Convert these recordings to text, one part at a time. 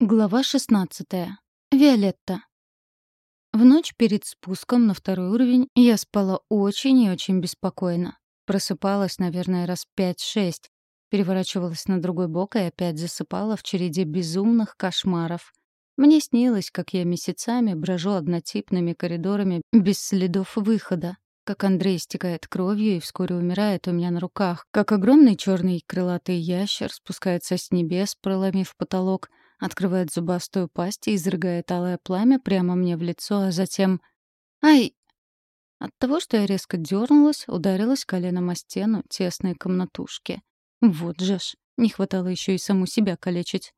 Глава 16. Виолетта. В ночь перед спуском на второй уровень я спала очень и очень беспокойно. Просыпалась, наверное, раз пять-шесть, переворачивалась на другой бок и опять засыпала в череде безумных кошмаров. Мне снилось, как я месяцами брожу однотипными коридорами без следов выхода, как Андрей истекает кровью и вскоре умирает у меня на руках, как огромный черный крылатый ящер спускается с небес, проломив потолок — открывает зубастую пасть и изрыгает алое пламя прямо мне в лицо, а затем... «Ай!» От того, что я резко дернулась, ударилась коленом о стену тесной комнатушки. Вот же ж, не хватало еще и саму себя калечить.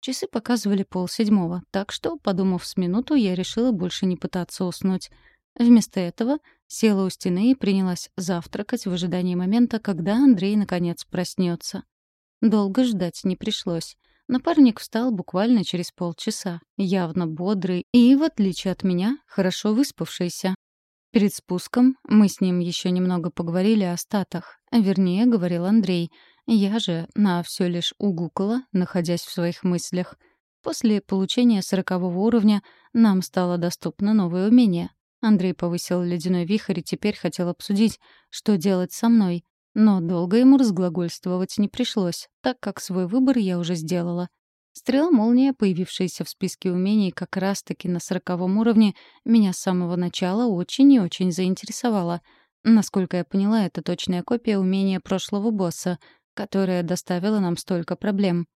Часы показывали полседьмого, так что, подумав с минуту, я решила больше не пытаться уснуть. Вместо этого села у стены и принялась завтракать в ожидании момента, когда Андрей наконец проснется. Долго ждать не пришлось. Напарник встал буквально через полчаса, явно бодрый и, в отличие от меня, хорошо выспавшийся. Перед спуском мы с ним еще немного поговорили о статах, вернее, говорил Андрей. Я же на все лишь угукала, находясь в своих мыслях. После получения сорокового уровня нам стало доступно новое умение. Андрей повысил ледяной вихрь и теперь хотел обсудить, что делать со мной. Но долго ему разглагольствовать не пришлось, так как свой выбор я уже сделала. Стрела-молния, появившаяся в списке умений как раз-таки на сороковом уровне, меня с самого начала очень и очень заинтересовала. Насколько я поняла, это точная копия умения прошлого босса, которая доставила нам столько проблем.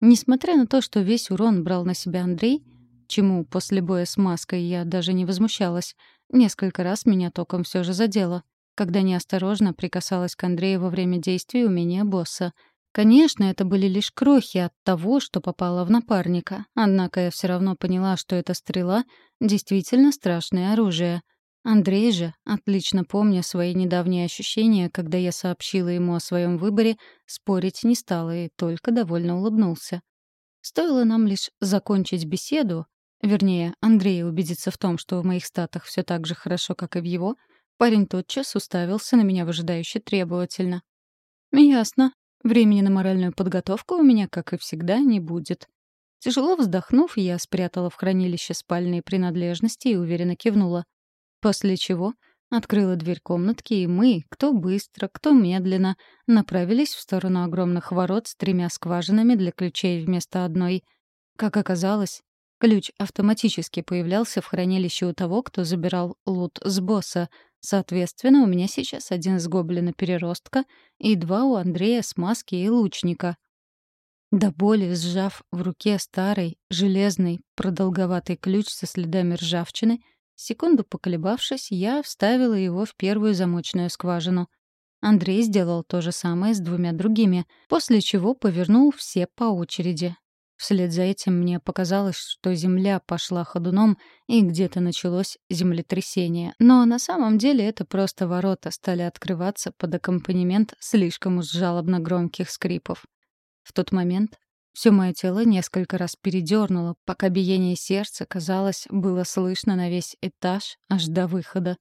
Несмотря на то, что весь урон брал на себя Андрей, чему после боя с маской я даже не возмущалась, несколько раз меня током все же задело когда неосторожно прикасалась к Андрею во время действия умения босса. Конечно, это были лишь крохи от того, что попало в напарника, однако я все равно поняла, что эта стрела — действительно страшное оружие. Андрей же, отлично помня свои недавние ощущения, когда я сообщила ему о своем выборе, спорить не стал и только довольно улыбнулся. Стоило нам лишь закончить беседу, вернее, Андрей убедиться в том, что в моих статах все так же хорошо, как и в его — Парень тотчас уставился на меня выжидающе требовательно. «Ясно. Времени на моральную подготовку у меня, как и всегда, не будет». Тяжело вздохнув, я спрятала в хранилище спальные принадлежности и уверенно кивнула. После чего открыла дверь комнатки, и мы, кто быстро, кто медленно, направились в сторону огромных ворот с тремя скважинами для ключей вместо одной. Как оказалось, ключ автоматически появлялся в хранилище у того, кто забирал лут с босса — Соответственно, у меня сейчас один с гоблина-переростка и два у Андрея с маски и лучника. До боли сжав в руке старый, железный, продолговатый ключ со следами ржавчины, секунду поколебавшись, я вставила его в первую замочную скважину. Андрей сделал то же самое с двумя другими, после чего повернул все по очереди, Вслед за этим мне показалось, что земля пошла ходуном, и где-то началось землетрясение. Но на самом деле это просто ворота стали открываться под аккомпанемент слишком уж жалобно громких скрипов. В тот момент все мое тело несколько раз передернуло, пока биение сердца, казалось, было слышно на весь этаж аж до выхода.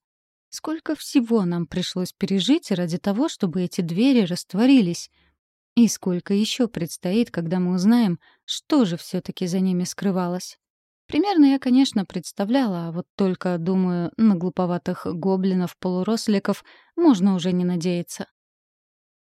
Сколько всего нам пришлось пережить ради того, чтобы эти двери растворились — и сколько еще предстоит, когда мы узнаем, что же все-таки за ними скрывалось. Примерно я, конечно, представляла, а вот только, думаю, на глуповатых гоблинов-полуросликов можно уже не надеяться.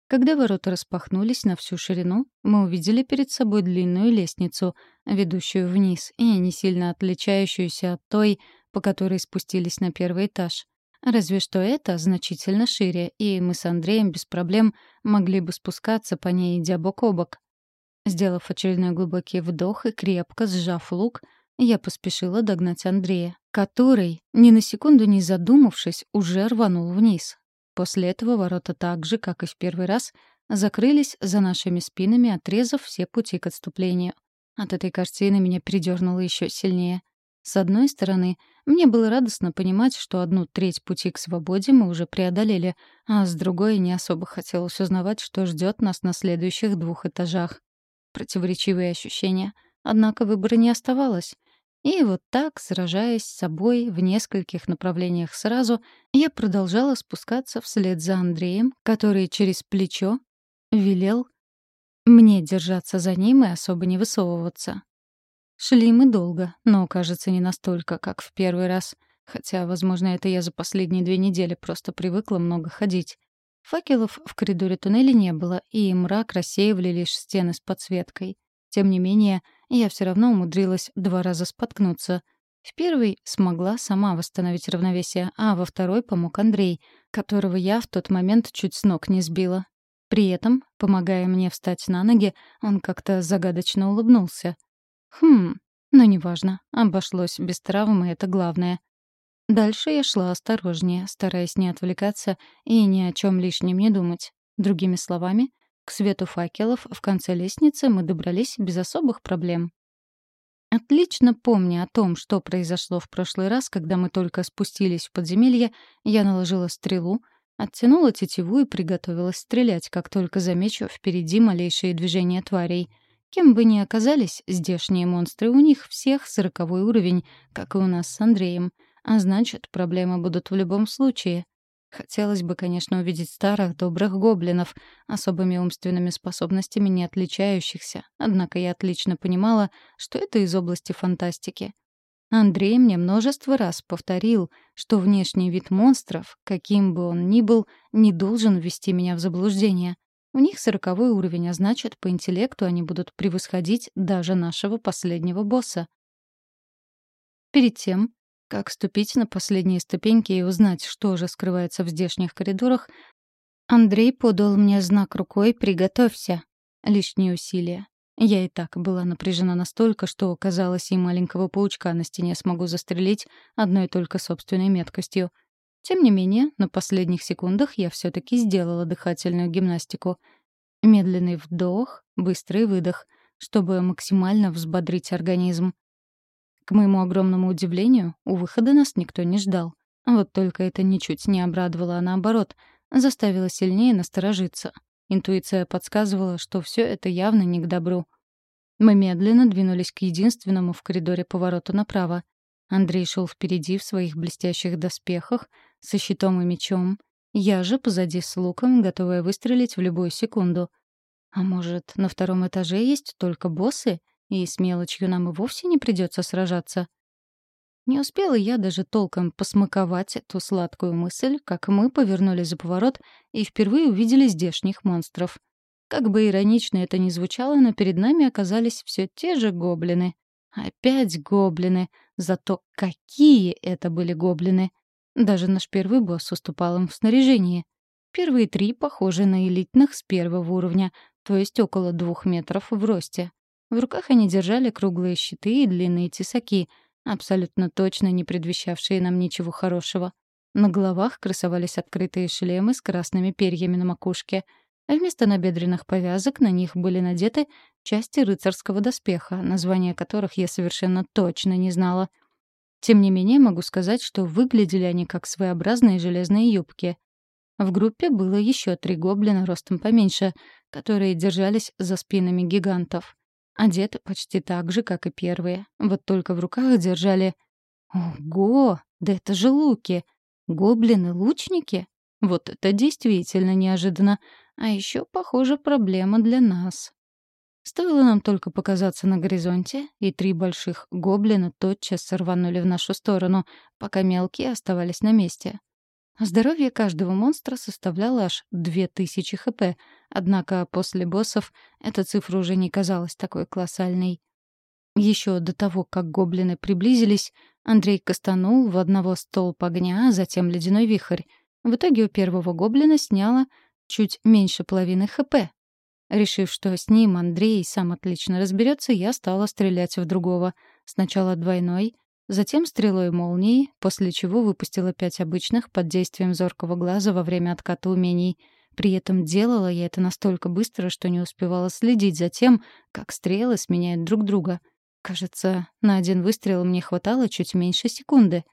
Когда ворота распахнулись на всю ширину, мы увидели перед собой длинную лестницу, ведущую вниз и не сильно отличающуюся от той, по которой спустились на первый этаж. Разве что это значительно шире, и мы с Андреем без проблем могли бы спускаться по ней, идя бок о бок. Сделав очередной глубокий вдох и крепко сжав лук, я поспешила догнать Андрея, который, ни на секунду не задумавшись, уже рванул вниз. После этого ворота так же, как и в первый раз, закрылись за нашими спинами, отрезав все пути к отступлению. От этой картины меня передернуло еще сильнее — с одной стороны, мне было радостно понимать, что одну треть пути к свободе мы уже преодолели, а с другой не особо хотелось узнавать, что ждет нас на следующих двух этажах. Противоречивые ощущения. Однако выбора не оставалось. И вот так, сражаясь с собой в нескольких направлениях сразу, я продолжала спускаться вслед за Андреем, который через плечо велел мне держаться за ним и особо не высовываться. Шли мы долго, но, кажется, не настолько, как в первый раз. Хотя, возможно, это я за последние две недели просто привыкла много ходить. Факелов в коридоре туннеля не было, и мрак рассеивали лишь стены с подсветкой. Тем не менее, я все равно умудрилась два раза споткнуться. В первый смогла сама восстановить равновесие, а во второй помог Андрей, которого я в тот момент чуть с ног не сбила. При этом, помогая мне встать на ноги, он как-то загадочно улыбнулся. Хм, но неважно, обошлось без травмы, это главное. Дальше я шла осторожнее, стараясь не отвлекаться и ни о чем лишнем не думать. Другими словами, к свету факелов в конце лестницы мы добрались без особых проблем. Отлично помня о том, что произошло в прошлый раз, когда мы только спустились в подземелье, я наложила стрелу, оттянула тетиву и приготовилась стрелять, как только замечу впереди малейшие движения тварей. Кем бы ни оказались здешние монстры, у них всех сороковой уровень, как и у нас с Андреем — а значит, проблемы будут в любом случае. Хотелось бы, конечно, увидеть старых добрых гоблинов, особыми умственными способностями не отличающихся, однако я отлично понимала, что это из области фантастики. Андрей мне множество раз повторил, что внешний вид монстров, каким бы он ни был, не должен ввести меня в заблуждение. У них сороковой уровень, а значит, по интеллекту они будут превосходить даже нашего последнего босса. Перед тем, как ступить на последние ступеньки и узнать, что же скрывается в здешних коридорах, Андрей подал мне знак рукой «Приготовься». Лишние усилия. Я и так была напряжена настолько, что, казалось, и маленького паучка на стене смогу застрелить одной только собственной меткостью. Тем не менее, на последних секундах я все таки сделала дыхательную гимнастику. Медленный вдох, быстрый выдох, чтобы максимально взбодрить организм. К моему огромному удивлению, у выхода нас никто не ждал. Вот только это ничуть не обрадовало, а наоборот, заставило сильнее насторожиться. Интуиция подсказывала, что все это явно не к добру. Мы медленно двинулись к единственному в коридоре повороту направо. Андрей шел впереди в своих блестящих доспехах, со щитом и мечом. Я же позади с луком, готовая выстрелить в любую секунду. А может, на втором этаже есть только боссы — и с мелочью нам и вовсе не придется сражаться. Не успела я даже толком посмаковать эту сладкую мысль, как мы повернули за поворот и впервые увидели здешних монстров. Как бы иронично это ни звучало, но перед нами оказались все те же гоблины. Опять гоблины. Зато какие это были гоблины! Даже наш первый босс уступал им в снаряжении. Первые три похожи на элитных с первого уровня, то есть около двух метров в росте. В руках они держали круглые щиты и длинные тесаки, абсолютно точно не предвещавшие нам ничего хорошего. На головах красовались открытые шлемы с красными перьями на макушке, а вместо набедренных повязок на них были надеты части рыцарского доспеха, названия которых я совершенно точно не знала. Тем не менее, могу сказать, что выглядели они как своеобразные железные юбки. В группе было еще три гоблина ростом поменьше, которые держались за спинами гигантов. Одеты почти так же, как и первые. Вот только в руках держали... Ого! Да это же луки! Гоблины-лучники? Вот это действительно неожиданно. А еще, похоже, проблема для нас. Стоило нам только показаться на горизонте, и три больших гоблина тотчас сорванули в нашу сторону, пока мелкие оставались на месте. Здоровье каждого монстра составляло аж 2000 хп, однако после боссов эта цифра уже не казалась такой колоссальной. Еще до того, как гоблины приблизились, Андрей кастанул в одного столб огня, а затем ледяной вихрь. В итоге у первого гоблина сняло чуть меньше половины хп. Решив, что с ним Андрей сам отлично разберется, я стала стрелять в другого. Сначала двойной, Затем стрелой молнии, после чего выпустила пять обычных под действием зоркого глаза во время отката умений. При этом делала я это настолько быстро, что не успевала следить за тем, как стрелы сменяют друг друга. Кажется, на один выстрел мне хватало чуть меньше секунды.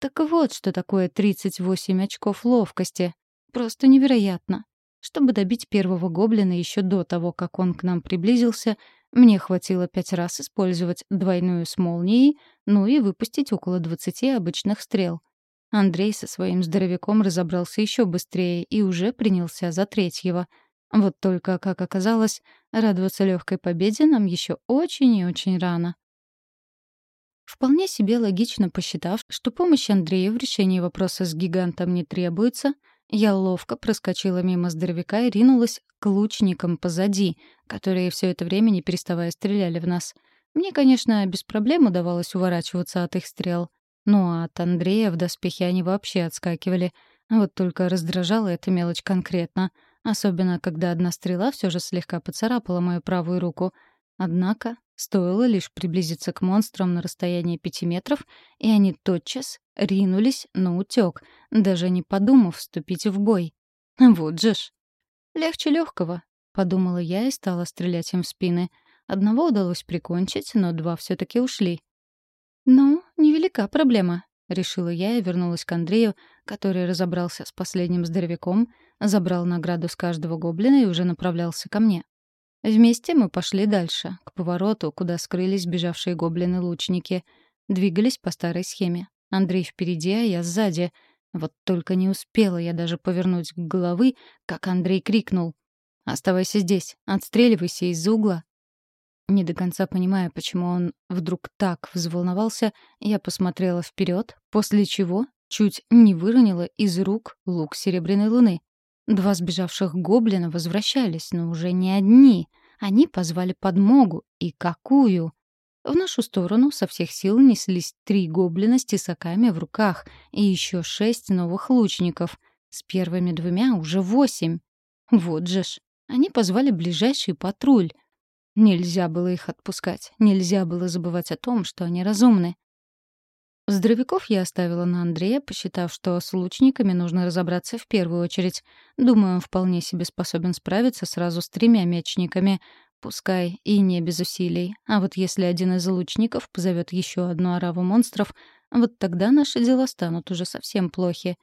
Так вот, что такое 38 очков ловкости. Просто невероятно. Чтобы добить первого гоблина еще до того, как он к нам приблизился, мне хватило пять раз использовать двойную с молнией, ну и выпустить около двадцати обычных стрел. Андрей со своим здоровяком разобрался еще быстрее и уже принялся за третьего. Вот только, как оказалось, радоваться легкой победе нам еще очень и очень рано. Вполне себе логично посчитав, что помощь Андрея в решении вопроса с гигантом не требуется, я ловко проскочила мимо здоровяка и ринулась к лучникам позади, которые все это время не переставая стреляли в нас. Мне, конечно, без проблем удавалось уворачиваться от их стрел. Ну а от Андрея в доспехе они вообще отскакивали. Вот только раздражала эта мелочь конкретно. Особенно, когда одна стрела все же слегка поцарапала мою правую руку. Однако Стоило лишь приблизиться к монстрам на расстоянии пяти метров, и они тотчас ринулись на утёк, даже не подумав вступить в бой. Вот же ж. Легче легкого, подумала я и стала стрелять им в спины. Одного удалось прикончить, но два все таки ушли. «Ну, невелика проблема», — решила я и вернулась к Андрею, который разобрался с последним здоровяком, забрал награду с каждого гоблина и уже направлялся ко мне. Вместе мы пошли дальше, к повороту, куда скрылись бежавшие гоблины-лучники. Двигались по старой схеме. Андрей впереди, а я сзади. Вот только не успела я даже повернуть головы, как Андрей крикнул. «Оставайся здесь, отстреливайся из-за угла». Не до конца понимая, почему он вдруг так взволновался, я посмотрела вперед, после чего чуть не выронила из рук лук Серебряной Луны. Два сбежавших гоблина возвращались, но уже не одни. Они позвали подмогу. И какую? В нашу сторону со всех сил неслись три гоблина с тесаками в руках и еще шесть новых лучников. С первыми двумя уже восемь. Вот же ж. Они позвали ближайший патруль. Нельзя было их отпускать. Нельзя было забывать о том, что они разумны. Здоровяков я оставила на Андрея, посчитав, что с лучниками нужно разобраться в первую очередь. Думаю, он вполне себе способен справиться сразу с тремя мечниками, пускай и не без усилий. А вот если один из лучников позовет еще одну ораву монстров, вот тогда наши дела станут уже совсем плохи.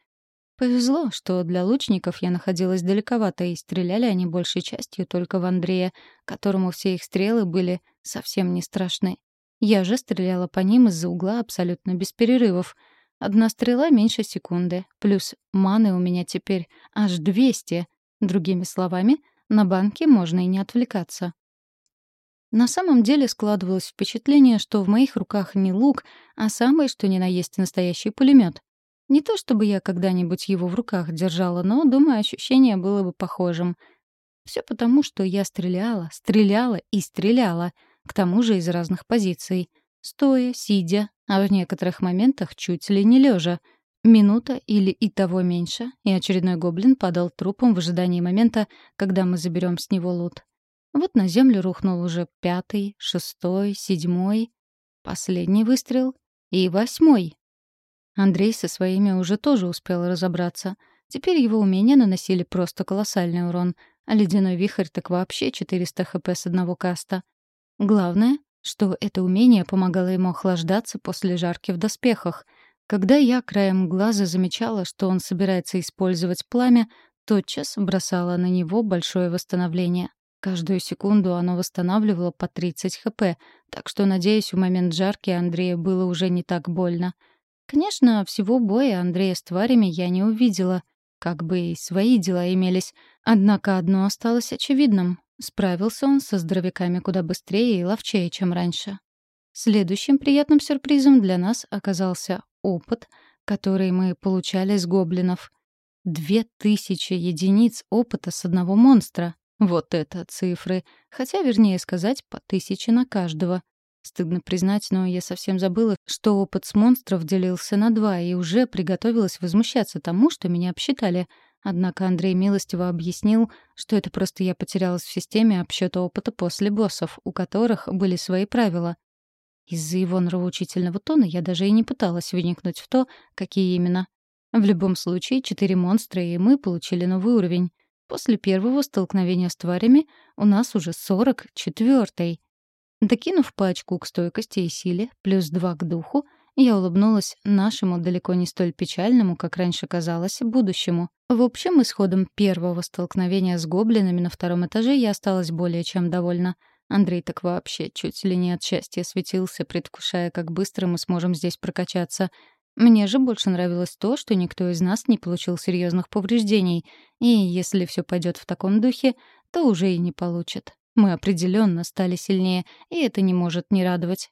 Повезло, что для лучников я находилась далековато, и стреляли они большей частью только в Андрея, которому все их стрелы были совсем не страшны. Я же стреляла по ним из-за угла абсолютно без перерывов. Одна стрела меньше секунды, плюс маны у меня теперь аж 200. Другими словами, на банке можно и не отвлекаться. На самом деле складывалось впечатление, что в моих руках не лук, а самый что ни на есть настоящий пулемет. Не то чтобы я когда-нибудь его в руках держала, но, думаю, ощущение было бы похожим. Все потому, что я стреляла, стреляла и стреляла — к тому же из разных позиций. Стоя, сидя, а в некоторых моментах чуть ли не лежа. Минута или и того меньше, и очередной гоблин падал трупом в ожидании момента, когда мы заберем с него лут. Вот на землю рухнул уже пятый, шестой, седьмой, последний выстрел и восьмой. Андрей со своими уже тоже успел разобраться. Теперь его умения наносили просто колоссальный урон, а ледяной вихрь так вообще 400 хп с одного каста. Главное, что это умение помогало ему охлаждаться после жарки в доспехах. Когда я краем глаза замечала, что он собирается использовать пламя, тотчас бросала на него большое восстановление. Каждую секунду оно восстанавливало по 30 хп, так что, надеюсь, в момент жарки Андрея было уже не так больно. Конечно, всего боя Андрея с тварями я не увидела, как бы и свои дела имелись. Однако одно осталось очевидным. Справился он со здоровяками куда быстрее и ловчее, чем раньше. Следующим приятным сюрпризом для нас оказался опыт, который мы получали с гоблинов. Две тысячи единиц опыта с одного монстра. Вот это цифры. Хотя, вернее сказать, по тысяче на каждого. Стыдно признать, но я совсем забыла, что опыт с монстров делился на два и уже приготовилась возмущаться тому, что меня обсчитали — Однако Андрей милостиво объяснил, что это просто я потерялась в системе обсчета опыта после боссов, у которых были свои правила. Из-за его нравоучительного тона я даже и не пыталась вникнуть в то, какие именно. В любом случае, четыре монстра и мы получили новый уровень. После первого столкновения с тварями у нас уже сорок четвертый. Докинув пачку к стойкости и силе, плюс два к духу, я улыбнулась нашему далеко не столь печальному, как раньше казалось, будущему. В общем, исходом первого столкновения с гоблинами на втором этаже я осталась более чем довольна. Андрей так вообще чуть ли не от счастья светился, предвкушая, как быстро мы сможем здесь прокачаться. Мне же больше нравилось то, что никто из нас не получил серьезных повреждений, и если все пойдет в таком духе, то уже и не получит. Мы определенно стали сильнее, и это не может не радовать.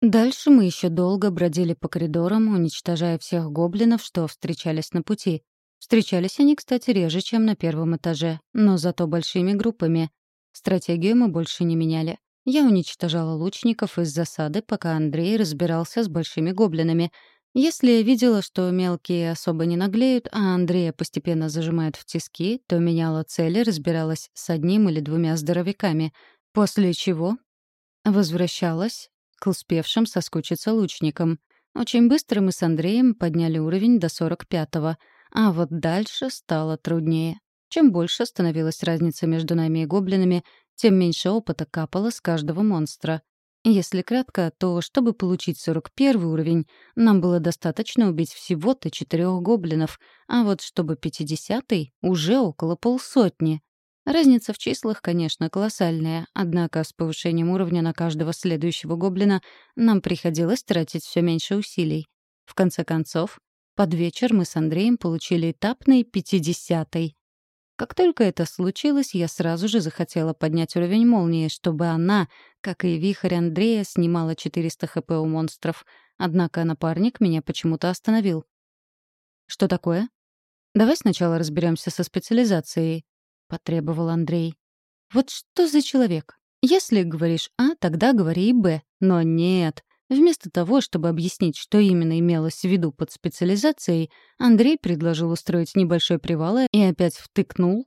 Дальше мы еще долго бродили по коридорам, уничтожая всех гоблинов, что встречались на пути. Встречались они, кстати, реже, чем на первом этаже, но зато большими группами. Стратегию мы больше не меняли. Я уничтожала лучников из засады, пока Андрей разбирался с большими гоблинами. Если я видела, что мелкие особо не наглеют, а Андрея постепенно зажимают в тиски, то меняла цели, разбиралась с одним или двумя здоровяками, после чего возвращалась к успевшим соскучиться лучникам. Очень быстро мы с Андреем подняли уровень до 45-го, а вот дальше стало труднее. Чем больше становилась разница между нами и гоблинами, тем меньше опыта капало с каждого монстра. Если кратко, то, чтобы получить 41 уровень, нам было достаточно убить всего-то четырех гоблинов, а вот чтобы 50-й — уже около полсотни. Разница в числах, конечно, колоссальная, однако с повышением уровня на каждого следующего гоблина нам приходилось тратить все меньше усилий. В конце концов, под вечер мы с Андреем получили этапный 50-й. Как только это случилось, я сразу же захотела поднять уровень молнии, чтобы она, как и вихрь Андрея, снимала 400 хп у монстров. Однако напарник меня почему-то остановил. «Что такое?» «Давай сначала разберемся со специализацией», — потребовал Андрей. «Вот что за человек? Если говоришь А, тогда говори и Б. Но нет. Вместо того, чтобы объяснить, что именно имелось в виду под специализацией, Андрей предложил устроить небольшой привал и опять втыкнул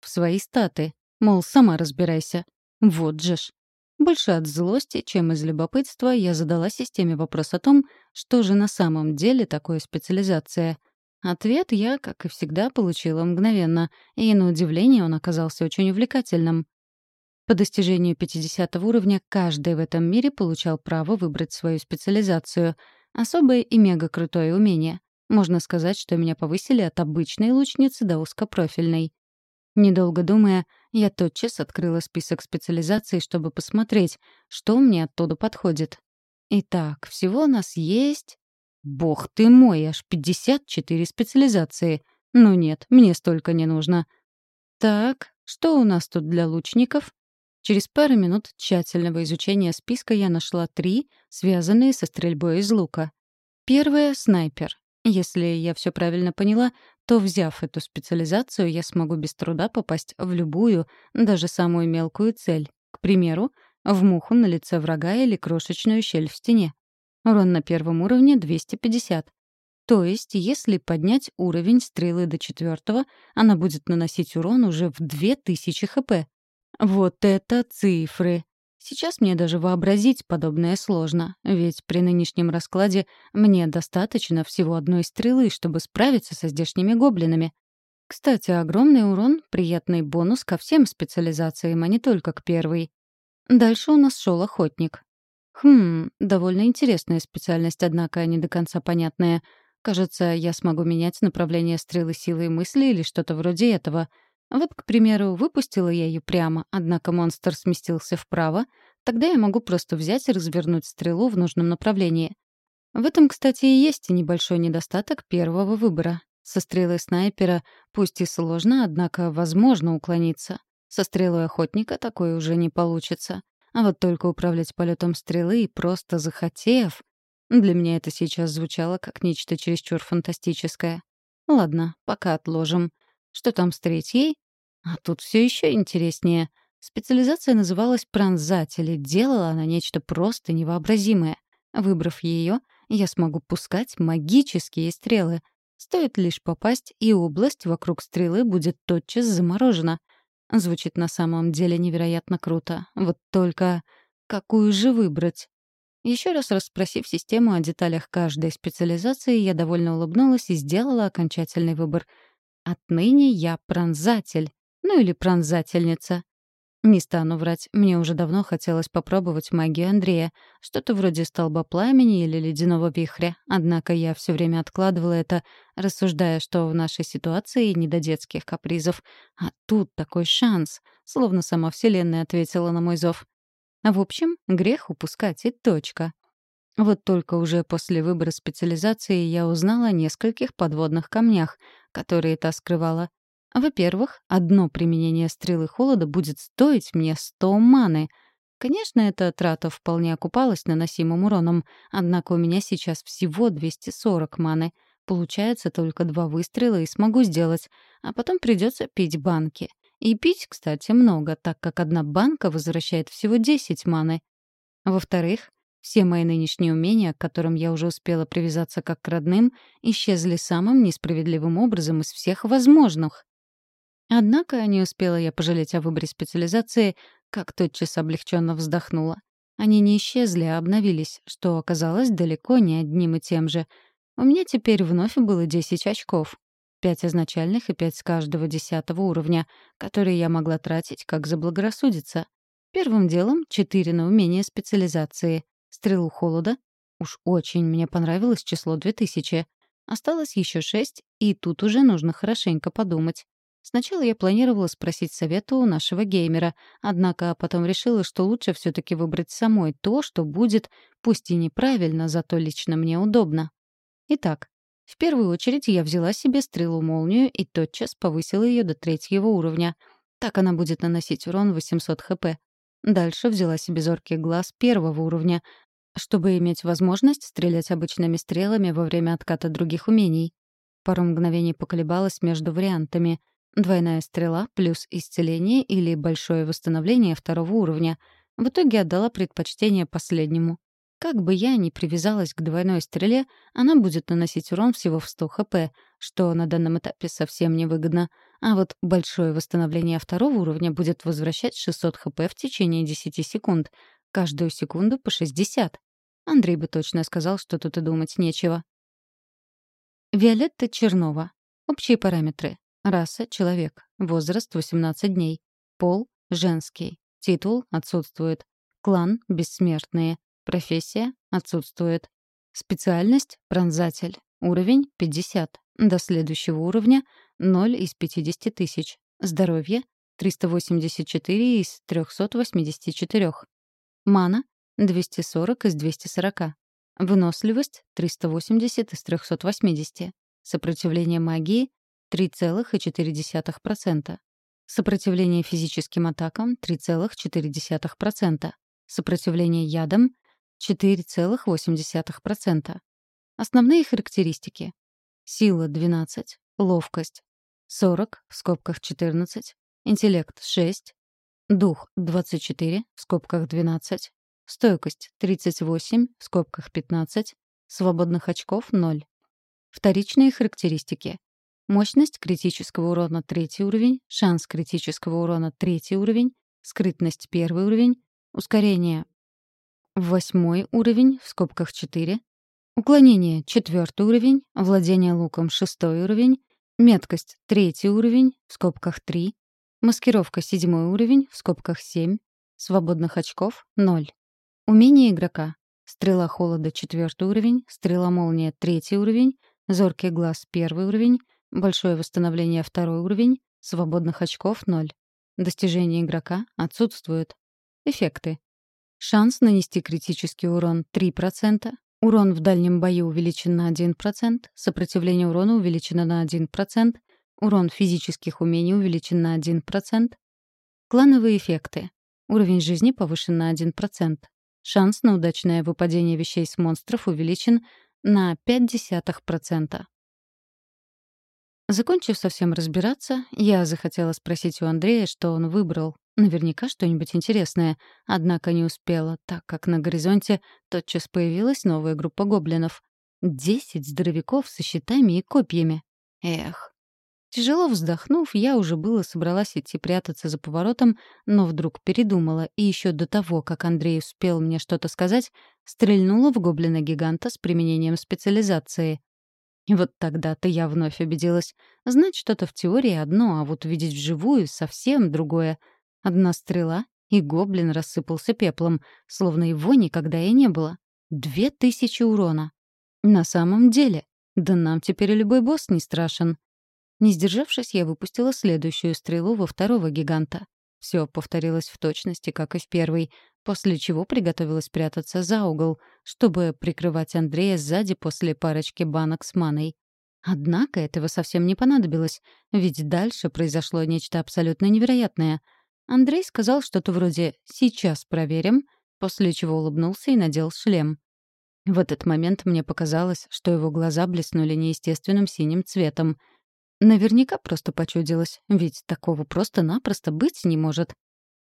в свои статы. Мол, сама разбирайся. Вот же ж. Больше от злости, чем из любопытства, я задала системе вопрос о том, что же на самом деле такое специализация — Ответ я, как и всегда, получила мгновенно, и на удивление он оказался очень увлекательным. По достижению 50 уровня каждый в этом мире получал право выбрать свою специализацию. Особое и мега-крутое умение. Можно сказать, что меня повысили от обычной лучницы до узкопрофильной. Недолго думая, я тотчас открыла список специализаций, чтобы посмотреть, что мне оттуда подходит. Итак, всего у нас есть Бог ты мой, аж 54 специализации. Ну нет, мне столько не нужно. Так, что у нас тут для лучников? Через пару минут тщательного изучения списка я нашла три, связанные со стрельбой из лука. Первое — снайпер. Если я все правильно поняла, то, взяв эту специализацию, я смогу без труда попасть в любую, даже самую мелкую цель. К примеру, в муху на лице врага или крошечную щель в стене. Урон на первом уровне 250. То есть, если поднять уровень стрелы до четвертого, она будет наносить урон уже в 2000 хп. Вот это цифры! Сейчас мне даже вообразить подобное сложно, ведь при нынешнем раскладе мне достаточно всего одной стрелы, чтобы справиться со здешними гоблинами. Кстати, огромный урон — приятный бонус ко всем специализациям, а не только к первой. Дальше у нас шел охотник. Хм, довольно интересная специальность, однако не до конца понятная. Кажется, я смогу менять направление стрелы силы и мысли или что-то вроде этого. Вот, к примеру, выпустила я ее прямо, однако монстр сместился вправо, тогда я могу просто взять и развернуть стрелу в нужном направлении. В этом, кстати, и есть небольшой недостаток первого выбора. Со стрелы снайпера, пусть и сложно, однако возможно уклониться. Со стрелой охотника такое уже не получится. А вот только управлять полетом стрелы, просто захотев... Для меня это сейчас звучало как нечто чересчур фантастическое. Ладно, пока отложим. Что там с третьей? А тут все еще интереснее. Специализация называлась «пронзатель», и делала она нечто просто невообразимое. Выбрав ее, я смогу пускать магические стрелы. Стоит лишь попасть, и область вокруг стрелы будет тотчас заморожена — Звучит на самом деле невероятно круто. Вот только какую же выбрать? Еще раз расспросив систему о деталях каждой специализации, я довольно улыбнулась и сделала окончательный выбор. Отныне я пронзатель. Ну или пронзательница. Не стану врать, мне уже давно хотелось попробовать магию Андрея, что-то вроде столба пламени или ледяного вихря, однако я все время откладывала это, рассуждая, что в нашей ситуации не до детских капризов. А тут такой шанс, словно сама Вселенная ответила на мой зов. В общем, грех упускать и точка. Вот только уже после выбора специализации я узнала о нескольких подводных камнях, которые та скрывала. Во-первых, одно применение стрелы холода будет стоить мне 100 маны. Конечно, эта трата вполне окупалась наносимым уроном, однако у меня сейчас всего 240 маны. Получается только два выстрела и смогу сделать, а потом придется пить банки. И пить, кстати, много, так как одна банка возвращает всего 10 маны. Во-вторых, все мои нынешние умения, к которым я уже успела привязаться как к родным, исчезли самым несправедливым образом из всех возможных. Однако не успела я пожалеть о выборе специализации, как тотчас облегченно вздохнула. Они не исчезли, а обновились, что оказалось далеко не одним и тем же. У меня теперь вновь было 10 очков. Пять изначальных и пять с каждого десятого уровня, которые я могла тратить как заблагорассудится. Первым делом — четыре на умение специализации. Стрелу холода. Уж очень мне понравилось число 2000. Осталось еще шесть, и тут уже нужно хорошенько подумать. Сначала я планировала спросить совета у нашего геймера, однако потом решила, что лучше все таки выбрать самой то, что будет, пусть и неправильно, зато лично мне удобно. Итак, в первую очередь я взяла себе стрелу-молнию и тотчас повысила ее до третьего уровня. Так она будет наносить урон 800 хп. Дальше взяла себе зоркий глаз первого уровня, чтобы иметь возможность стрелять обычными стрелами во время отката других умений. Пару мгновений поколебалась между вариантами — Двойная стрела плюс исцеление или большое восстановление второго уровня. В итоге отдала предпочтение последнему. Как бы я ни привязалась к двойной стреле, она будет наносить урон всего в 100 хп, что на данном этапе совсем невыгодно. А вот большое восстановление второго уровня будет возвращать 600 хп в течение 10 секунд. Каждую секунду по 60. Андрей бы точно сказал, что тут и думать нечего. Виолетта Чернова. Общие параметры. Раса — человек. Возраст — 18 дней. Пол — женский. Титул — отсутствует. Клан — бессмертные. Профессия — отсутствует. Специальность — пронзатель. Уровень — 50. До следующего уровня — 0 из 50 тысяч. Здоровье — 384 из 384. Мана — 240 из 240. Выносливость — 380 из 380. Сопротивление магии 3,4%. Сопротивление физическим атакам — 3,4%. Сопротивление ядам — 4,8%. Основные характеристики. Сила — 12, ловкость — 40, в скобках 14, интеллект — 6, дух — 24, в скобках 12, стойкость — 38, в скобках 15, свободных очков — 0. Вторичные характеристики. Мощность критического урона — третий уровень, шанс критического урона — третий уровень, скрытность — первый уровень, ускорение — восьмой уровень, в скобках 4, уклонение — четвертый уровень, владение луком — шестой уровень, меткость — третий уровень, в скобках 3, маскировка — седьмой уровень, в скобках 7, свободных очков — 0. Умение игрока. Стрела холода — четвертый уровень, стрела молния — третий уровень, зоркий глаз — первый уровень, Большое восстановление второй уровень, свободных очков — ноль. Достижения игрока отсутствуют. Эффекты. Шанс нанести критический урон — 3%, урон в дальнем бою увеличен на 1%, сопротивление урона увеличено на 1%, урон физических умений увеличен на 1%. Клановые эффекты. Уровень жизни повышен на 1%. Шанс на удачное выпадение вещей с монстров увеличен на 0,5%. Закончив совсем разбираться, я захотела спросить у Андрея, что он выбрал. Наверняка что-нибудь интересное. Однако не успела, так как на горизонте тотчас появилась новая группа гоблинов. Десять здоровяков со щитами и копьями. Эх. Тяжело вздохнув, я уже было собралась идти прятаться за поворотом, но вдруг передумала, и еще до того, как Андрей успел мне что-то сказать, стрельнула в гоблина-гиганта с применением специализации. Вот тогда-то я вновь убедилась. Знать что-то в теории одно, а вот увидеть вживую совсем другое. Одна стрела, и гоблин рассыпался пеплом, словно его никогда и не было. Две тысячи урона. На самом деле, да нам теперь любой босс не страшен. Не сдержавшись, я выпустила следующую стрелу во второго гиганта. Все повторилось в точности, как и в первой, после чего приготовилась прятаться за угол, чтобы прикрывать Андрея сзади после парочки банок с маной. Однако этого совсем не понадобилось, ведь дальше произошло нечто абсолютно невероятное. Андрей сказал что-то вроде «сейчас проверим», после чего улыбнулся и надел шлем. В этот момент мне показалось, что его глаза блеснули неестественным синим цветом. Наверняка просто почудилось, ведь такого просто-напросто быть не может.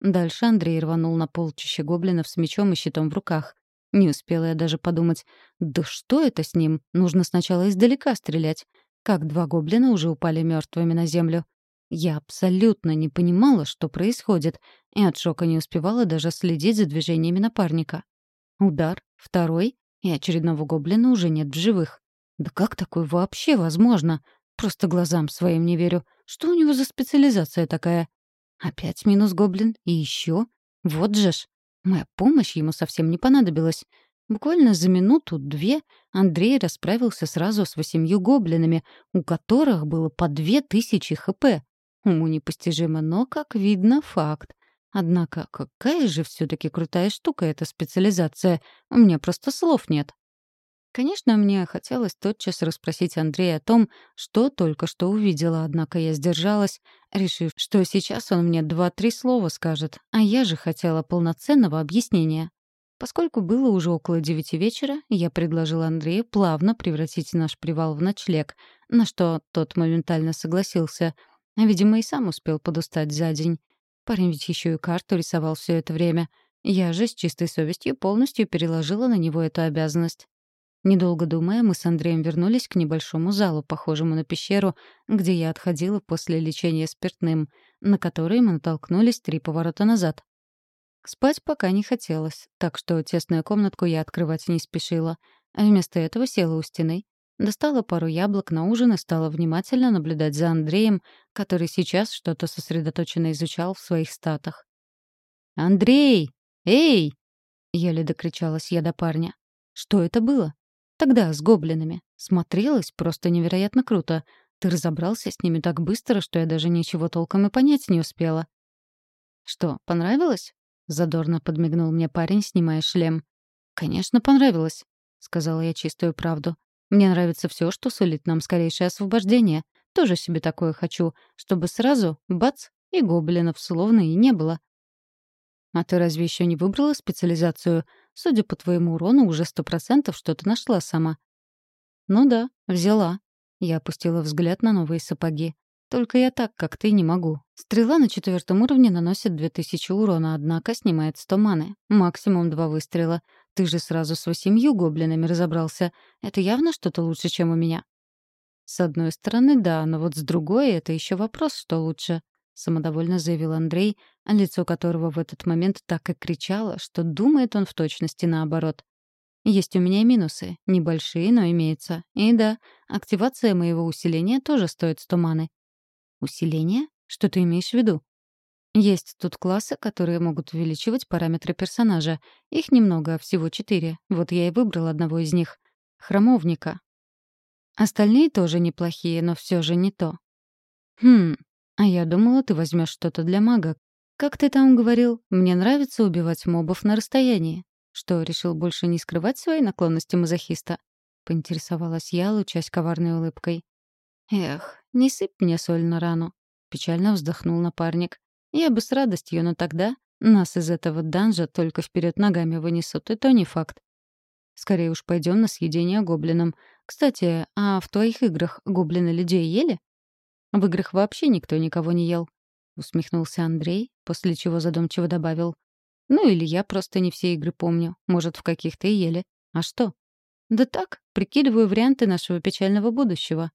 Дальше Андрей рванул на полчище гоблинов с мечом и щитом в руках. Не успела я даже подумать, да что это с ним? Нужно сначала издалека стрелять. Как два гоблина уже упали мертвыми на землю. Я абсолютно не понимала, что происходит, и от шока не успевала даже следить за движениями напарника. Удар, второй, и очередного гоблина уже нет в живых. Да как такое вообще возможно? Просто глазам своим не верю. Что у него за специализация такая? Опять минус гоблин? И еще? Вот же ж. Моя помощь ему совсем не понадобилась. Буквально за минуту-две Андрей расправился сразу с восемью гоблинами, у которых было по две тысячи хп. Уму непостижимо, но, как видно, факт. Однако, какая же все-таки крутая штука эта специализация. У меня просто слов нет. Конечно, мне хотелось тотчас расспросить Андрея о том, что только что увидела, однако я сдержалась, решив, что сейчас он мне два-три слова скажет, а я же хотела полноценного объяснения. Поскольку было уже около девяти вечера, я предложила Андрею плавно превратить наш привал в ночлег, на что тот моментально согласился. Видимо, и сам успел подустать за день. Парень ведь еще и карту рисовал все это время. Я же с чистой совестью полностью переложила на него эту обязанность. Недолго думая, мы с Андреем вернулись к небольшому залу, похожему на пещеру, где я отходила после лечения спиртным, на который мы натолкнулись три поворота назад. Спать пока не хотелось, так что тесную комнатку я открывать не спешила, а вместо этого села у стены, Достала пару яблок на ужин и стала внимательно наблюдать за Андреем, который сейчас что-то сосредоточенно изучал в своих статах. «Андрей! Эй!» — еле докричалась я до парня. «Что это было?» «Тогда, с гоблинами. Смотрелось просто невероятно круто. Ты разобрался с ними так быстро, что я даже ничего толком и понять не успела». «Что, понравилось?» — задорно подмигнул мне парень, снимая шлем. «Конечно, понравилось», — сказала я чистую правду. Мне нравится все, что сулит нам скорейшее освобождение. Тоже себе такое хочу, чтобы сразу, бац, и гоблинов словно и не было. А ты разве еще не выбрала специализацию? Судя по твоему урону, уже сто процентов что-то нашла сама. Ну да, взяла. Я опустила взгляд на новые сапоги. Только я так, как ты, не могу. Стрела на четвертом уровне наносит 2000 урона, однако снимает 100 маны. Максимум два выстрела. Ты же сразу с восемью гоблинами разобрался. Это явно что-то лучше, чем у меня. С одной стороны, да, но вот с другой это еще вопрос, что лучше. Самодовольно заявил Андрей, лицо которого в этот момент так и кричало, что думает он в точности наоборот. Есть у меня минусы, небольшие, но имеются. И да, активация моего усиления тоже стоит 100 маны. Усиление? Что ты имеешь в виду? Есть тут классы, которые могут увеличивать параметры персонажа. Их немного, всего четыре. Вот я и выбрал одного из них. Хромовника. Остальные тоже неплохие, но все же не то. Хм, а я думала, ты возьмешь что-то для мага. Как ты там говорил, мне нравится убивать мобов на расстоянии. Что, решил больше не скрывать свои наклонности мазохиста? Поинтересовалась я, лучась коварной улыбкой. Эх, не сыпь мне соль на рану. Печально вздохнул напарник. Я бы с радостью, но тогда нас из этого данжа только вперед ногами вынесут, и то не факт. Скорее уж пойдем на съедение гоблинам. Кстати, а в твоих играх гоблины людей ели? В играх вообще никто никого не ел. Усмехнулся Андрей, после чего задумчиво добавил. Ну или я просто не все игры помню. Может, в каких-то и ели. А что? Да так, прикидываю варианты нашего печального будущего.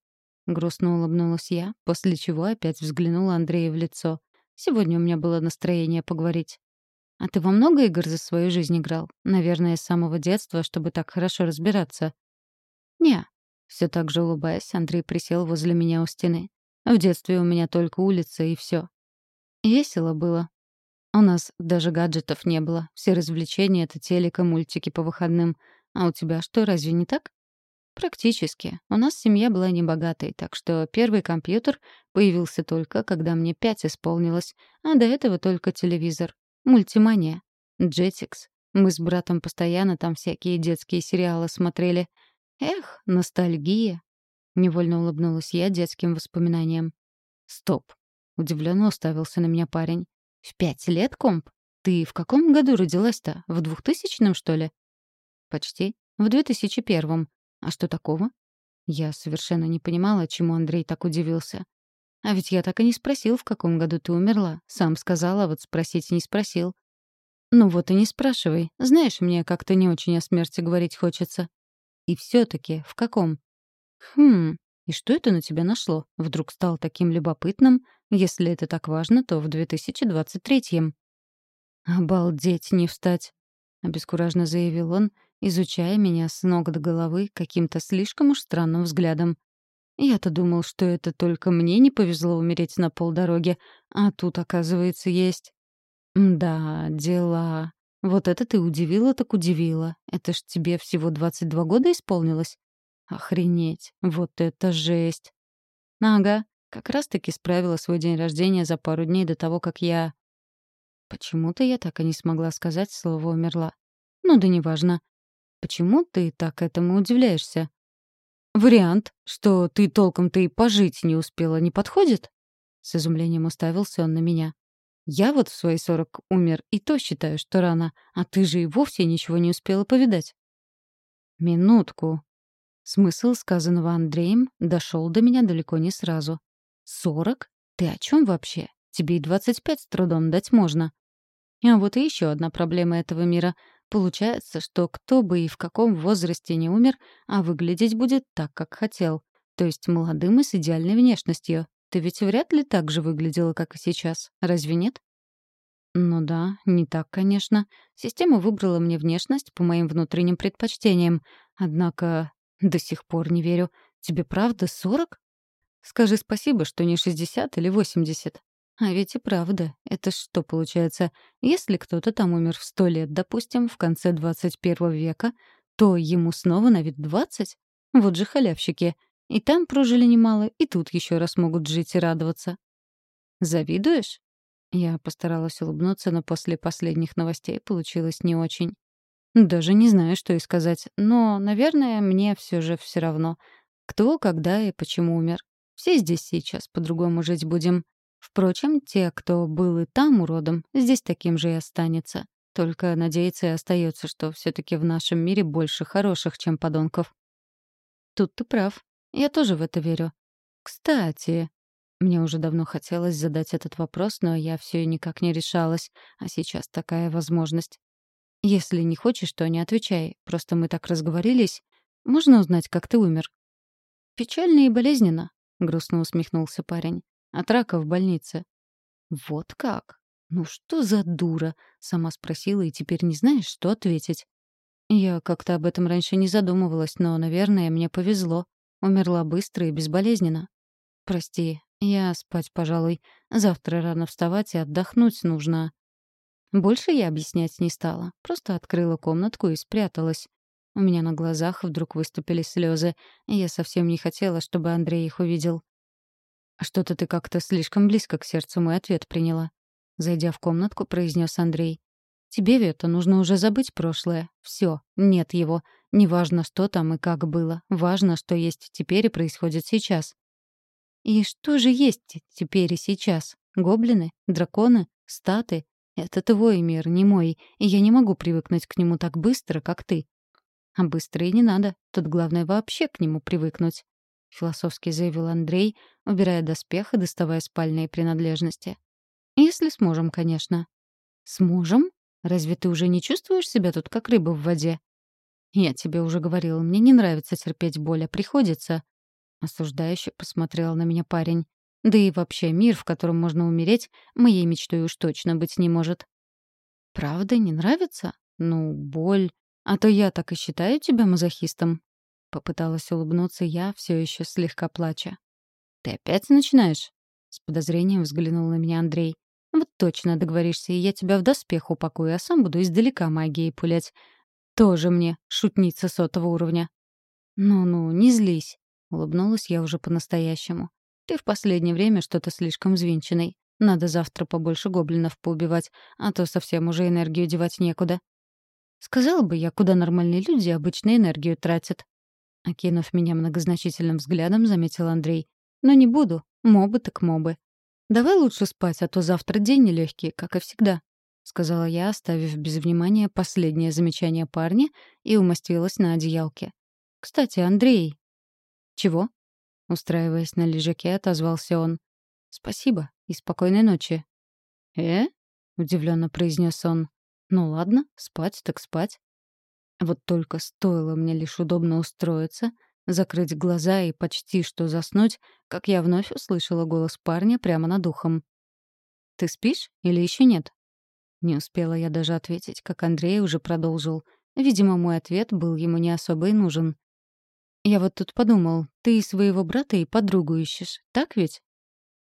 Грустно улыбнулась я, после чего опять взглянула Андрея в лицо. Сегодня у меня было настроение поговорить. А ты во много игр за свою жизнь играл? Наверное, с самого детства, чтобы так хорошо разбираться. Не. Все так же улыбаясь, Андрей присел возле меня у стены. В детстве у меня только улица и все. Весело было. У нас даже гаджетов не было. Все развлечения — это телека, мультики по выходным. А у тебя что, разве не так? Практически. У нас семья была небогатой, так что первый компьютер появился только, когда мне пять исполнилось, а до этого только телевизор. Мультимания. Jetix. Мы с братом постоянно там всякие детские сериалы смотрели. Эх, ностальгия. Невольно улыбнулась я детским воспоминаниям. Стоп. Удивленно уставился на меня парень. В пять лет, комп? Ты в каком году родилась-то? В двухтысячном, что ли? Почти. В две тысячи первом. А что такого? Я совершенно не понимала, чему Андрей так удивился. А ведь я так и не спросил, в каком году ты умерла. Сам сказал, а вот спросить не спросил. Ну вот и не спрашивай. Знаешь, мне как-то не очень о смерти говорить хочется. И все таки в каком? Хм, и что это на тебя нашло? Вдруг стал таким любопытным? Если это так важно, то в 2023-м. «Обалдеть, не встать!» — обескураженно заявил он, изучая меня с ног до головы каким-то слишком уж странным взглядом. Я-то думал, что это только мне не повезло умереть на полдороге, а тут, оказывается, есть. Да, дела. Вот это ты удивила так удивила. Это ж тебе всего 22 года исполнилось? Охренеть, вот это жесть. Ага, как раз-таки справила свой день рождения за пару дней до того, как я... Почему-то я так и не смогла сказать слово «умерла». Ну да неважно. Почему ты так этому удивляешься? Вариант, что ты толком-то и пожить не успела, не подходит? С изумлением уставился он на меня. Я вот в свои сорок умер, и то считаю, что рано, а ты же и вовсе ничего не успела повидать. Минутку. Смысл сказанного Андреем дошел до меня далеко не сразу. Сорок? Ты о чем вообще? Тебе и двадцать пять с трудом дать можно. А вот и еще одна проблема этого мира. Получается, что кто бы и в каком возрасте не умер, а выглядеть будет так, как хотел. То есть молодым и с идеальной внешностью. Ты ведь вряд ли так же выглядела, как и сейчас. Разве нет? Ну да, не так, конечно. Система выбрала мне внешность по моим внутренним предпочтениям. Однако до сих пор не верю. Тебе правда сорок? Скажи спасибо, что не шестьдесят или восемьдесят. А ведь и правда. Это что получается? Если кто-то там умер в сто лет, допустим, в конце двадцать первого века, то ему снова на вид двадцать? Вот же халявщики. И там прожили немало, и тут еще раз могут жить и радоваться. Завидуешь? Я постаралась улыбнуться, но после последних новостей получилось не очень. Даже не знаю, что и сказать, но, наверное, мне все же все равно. Кто, когда и почему умер. Все здесь сейчас по-другому жить будем. Впрочем, те, кто был и там уродом, здесь таким же и останется. Только надеяться и остается, что все таки в нашем мире больше хороших, чем подонков. Тут ты прав. Я тоже в это верю. Кстати, мне уже давно хотелось задать этот вопрос, но я все никак не решалась, а сейчас такая возможность. Если не хочешь, то не отвечай. Просто мы так разговорились. Можно узнать, как ты умер? Печально и болезненно, грустно усмехнулся парень. От рака в больнице. Вот как? Ну что за дура? Сама спросила и теперь не знаешь, что ответить. Я как-то об этом раньше не задумывалась, но, наверное, мне повезло. Умерла быстро и безболезненно. Прости, я спать, пожалуй. Завтра рано вставать и отдохнуть нужно. Больше я объяснять не стала. Просто открыла комнатку и спряталась. У меня на глазах вдруг выступили слезы, и я совсем не хотела, чтобы Андрей их увидел. «А «Что-то ты как-то слишком близко к сердцу мой ответ приняла», — зайдя в комнатку, произнес Андрей. «Тебе, Вета, нужно уже забыть прошлое. Все, нет его. Неважно, что там и как было. Важно, что есть теперь и происходит сейчас». «И что же есть теперь и сейчас? Гоблины? Драконы? Статы? Это твой мир, не мой, и я не могу привыкнуть к нему так быстро, как ты. А быстро и не надо. Тут главное вообще к нему привыкнуть. — философски заявил Андрей, убирая доспех и доставая спальные принадлежности. «Если сможем, конечно». «Сможем? Разве ты уже не чувствуешь себя тут как рыба в воде?» «Я тебе уже говорил, мне не нравится терпеть боль, а приходится». Осуждающе посмотрел на меня парень. «Да и вообще мир, в котором можно умереть, моей мечтой уж точно быть не может». «Правда, не нравится? Ну, боль. А то я так и считаю тебя мазохистом». Попыталась улыбнуться я, все еще слегка плача. «Ты опять начинаешь?» С подозрением взглянул на меня Андрей. «Вот точно договоришься, и я тебя в доспех упакую, а сам буду издалека магией пулять. Тоже мне шутница сотого уровня». «Ну-ну, не злись», — улыбнулась я уже по-настоящему. «Ты в последнее время что-то слишком взвинченный. Надо завтра побольше гоблинов поубивать, а то совсем уже энергию девать некуда». Сказала бы я, куда нормальные люди обычно энергию тратят. Окинув меня многозначительным взглядом, заметил Андрей. «Но не буду. Мобы так мобы». «Давай лучше спать, а то завтра день нелегкий, как и всегда», — сказала я, оставив без внимания последнее замечание парня и умостилась на одеялке. «Кстати, Андрей...» «Чего?» — устраиваясь на лежаке, отозвался он. «Спасибо и спокойной ночи». «Э?» — удивленно произнес он. «Ну ладно, спать так спать». Вот только стоило мне лишь удобно устроиться — закрыть глаза и почти что заснуть, как я вновь услышала голос парня прямо над ухом. «Ты спишь или еще нет?» Не успела я даже ответить, как Андрей уже продолжил. Видимо, мой ответ был ему не особо и нужен. «Я вот тут подумал, ты своего брата и подругу ищешь, так ведь?»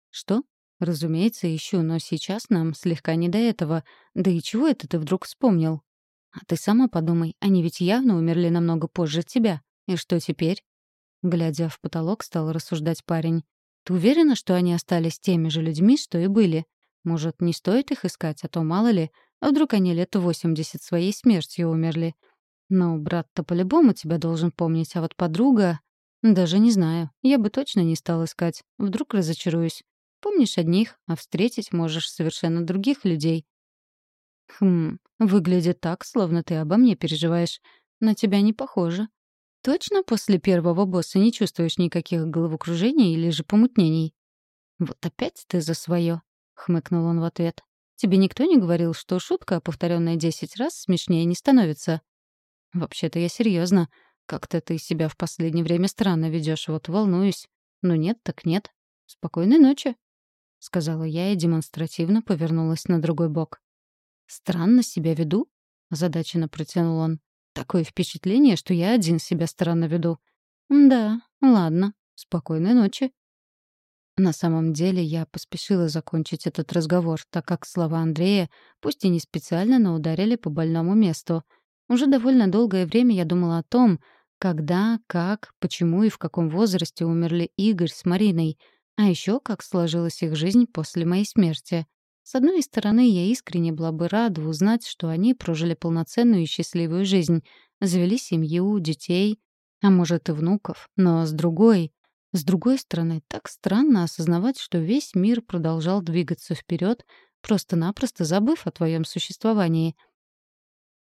«Что?» «Разумеется, ищу, но сейчас нам слегка не до этого. Да и чего это ты вдруг вспомнил?» «А ты сама подумай, они ведь явно умерли намного позже тебя. И что теперь?» Глядя в потолок, стал рассуждать парень. «Ты уверена, что они остались теми же людьми, что и были? Может, не стоит их искать, а то мало ли, а вдруг они лет восемьдесят своей смертью умерли? Ну, брат-то по-любому тебя должен помнить, а вот подруга... Даже не знаю. Я бы точно не стал искать. Вдруг разочаруюсь. Помнишь одних, а встретить можешь совершенно других людей. Хм, выглядит так, словно ты обо мне переживаешь. На тебя не похоже. Точно после первого босса не чувствуешь никаких головокружений или же помутнений? Вот опять ты за свое, хмыкнул он в ответ. Тебе никто не говорил, что шутка, повторенная десять раз, смешнее не становится? Вообще-то я серьезно. Как-то ты себя в последнее время странно ведешь, вот волнуюсь. Ну нет, так нет. Спокойной ночи, сказала я и демонстративно повернулась на другой бок. Странно себя веду? озадаченно протянул он. Такое впечатление, что я один себя странно веду. Да, ладно. Спокойной ночи. На самом деле я поспешила закончить этот разговор, так как слова Андрея, пусть и не специально, но ударили по больному месту. Уже довольно долгое время я думала о том, когда, как, почему и в каком возрасте умерли Игорь с Мариной, а еще как сложилась их жизнь после моей смерти. С одной стороны, я искренне была бы рада узнать, что они прожили полноценную и счастливую жизнь, завели семью, детей, а может и внуков. Но с другой... С другой стороны, так странно осознавать, что весь мир продолжал двигаться вперед, просто-напросто забыв о твоем существовании.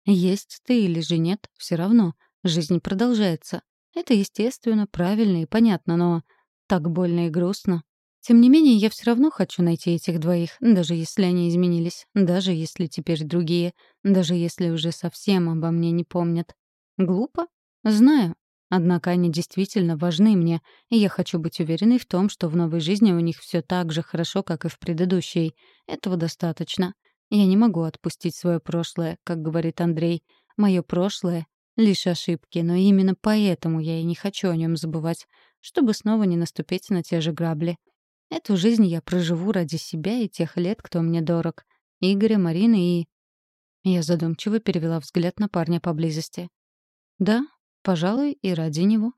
Есть ты или же нет, все равно. Жизнь продолжается. Это естественно, правильно и понятно, но так больно и грустно. Тем не менее, я все равно хочу найти этих двоих, даже если они изменились, даже если теперь другие, даже если уже совсем обо мне не помнят. Глупо? Знаю. Однако они действительно важны мне, и я хочу быть уверенной в том, что в новой жизни у них все так же хорошо, как и в предыдущей. Этого достаточно. Я не могу отпустить свое прошлое, как говорит Андрей. Мое прошлое — лишь ошибки, но именно поэтому я и не хочу о нем забывать, чтобы снова не наступить на те же грабли. Эту жизнь я проживу ради себя и тех лет, кто мне дорог. Игоря, Марины и... Я задумчиво перевела взгляд на парня поблизости. Да, пожалуй, и ради него.